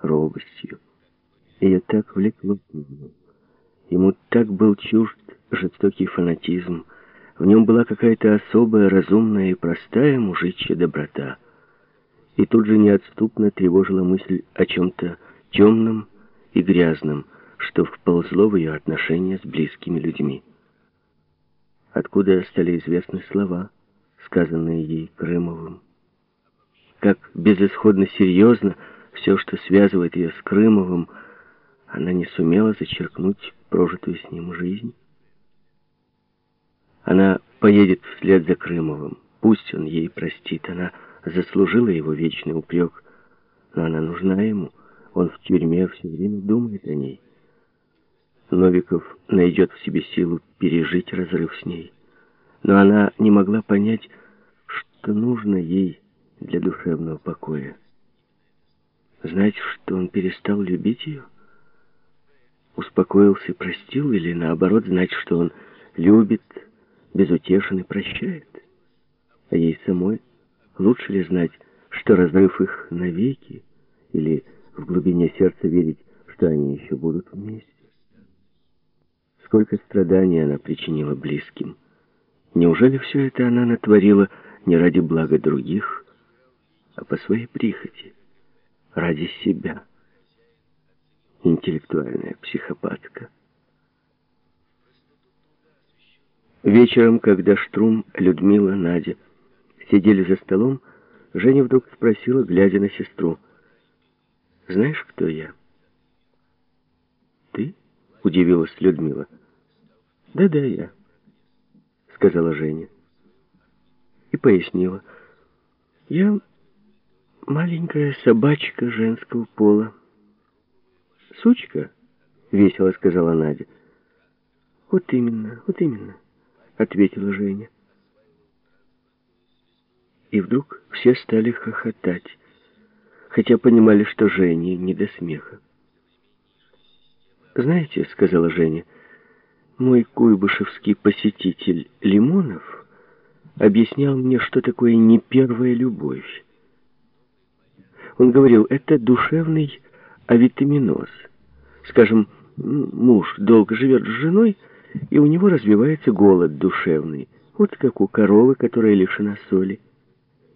робостью. Ее так влекло к нему. Ему так был чужд жестокий фанатизм. В нем была какая-то особая, разумная и простая мужичья доброта. И тут же неотступно тревожила мысль о чем-то темном и грязном, что вползло в ее отношения с близкими людьми. Откуда стали известны слова, сказанные ей Крымовым. Как безысходно серьезно все, что связывает ее с Крымовым, она не сумела зачеркнуть прожитую с ним жизнь. Она поедет вслед за Крымовым. Пусть он ей простит. Она заслужила его вечный упрек. Но она нужна ему. Он в тюрьме все время думает о ней. Новиков найдет в себе силу пережить разрыв с ней. Но она не могла понять, что нужно ей для душевного покоя. Знать, что он перестал любить ее? Успокоился и простил? Или наоборот, знать, что он любит, безутешен и прощает? А ей самой лучше ли знать, что разрыв их навеки, или в глубине сердца верить, что они еще будут вместе? Сколько страданий она причинила близким. Неужели все это она натворила не ради блага других, а по своей прихоти, ради себя? Интеллектуальная психопатка. Вечером, когда Штрум, Людмила, Надя сидели за столом, Женя вдруг спросила, глядя на сестру, «Знаешь, кто я?» «Ты?» — удивилась Людмила. «Да-да, я», — сказала Женя. И пояснила, «Я маленькая собачка женского пола». «Сучка?» — весело сказала Надя. «Вот именно, вот именно» ответила Женя. И вдруг все стали хохотать, хотя понимали, что Жене не до смеха. «Знаете, — сказала Женя, — мой куйбышевский посетитель Лимонов объяснял мне, что такое не первая любовь. Он говорил, это душевный авитаминоз. Скажем, муж долго живет с женой, и у него развивается голод душевный, вот как у коровы, которая лишена соли,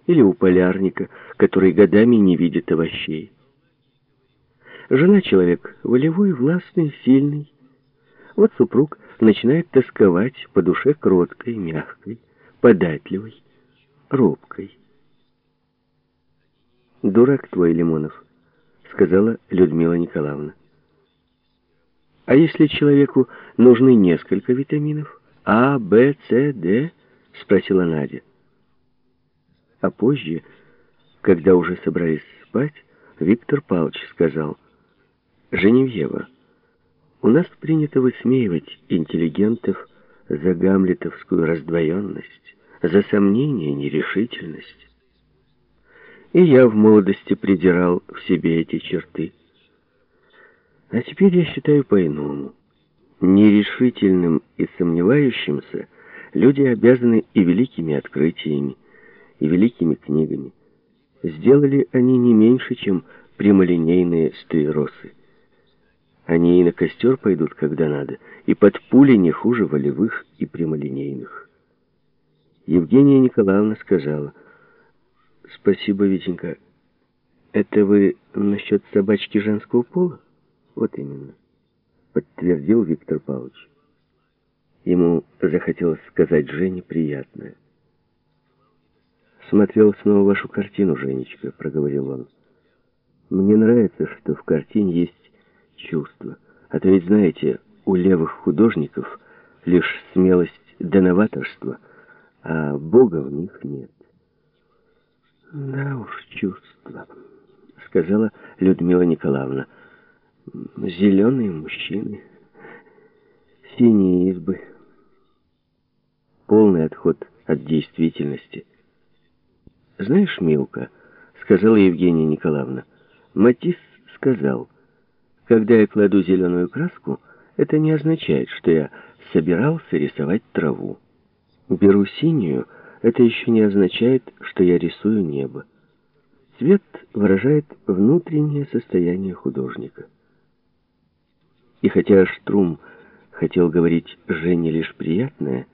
или у полярника, который годами не видит овощей. Жена человек волевой, властный, сильный. Вот супруг начинает тосковать по душе кроткой, мягкой, податливой, робкой. «Дурак твой, Лимонов», — сказала Людмила Николаевна. А если человеку нужны несколько витаминов? А, Б, С, Д? Спросила Надя. А позже, когда уже собрались спать, Виктор Павлович сказал, «Женевьева, у нас принято высмеивать интеллигентов за гамлетовскую раздвоенность, за сомнение, нерешительность. И я в молодости придирал в себе эти черты». А теперь я считаю по-иному. Нерешительным и сомневающимся люди обязаны и великими открытиями, и великими книгами. Сделали они не меньше, чем прямолинейные склеросы. Они и на костер пойдут, когда надо, и под пули не хуже волевых и прямолинейных. Евгения Николаевна сказала, «Спасибо, Витенька. Это вы насчет собачки женского пола?» Вот именно, подтвердил Виктор Павлович. Ему захотелось сказать Жене приятное. «Смотрел снова вашу картину, Женечка», — проговорил он. «Мне нравится, что в картине есть чувство. А то ведь, знаете, у левых художников лишь смелость да новаторство, а Бога в них нет». «Да уж, чувство», — сказала Людмила Николаевна зеленые мужчины, синие избы, полный отход от действительности. «Знаешь, Милка, — сказала Евгения Николаевна, — Матисс сказал, когда я кладу зеленую краску, это не означает, что я собирался рисовать траву. Беру синюю, это еще не означает, что я рисую небо. Цвет выражает внутреннее состояние художника. И хотя Штрум хотел говорить Жене лишь приятное,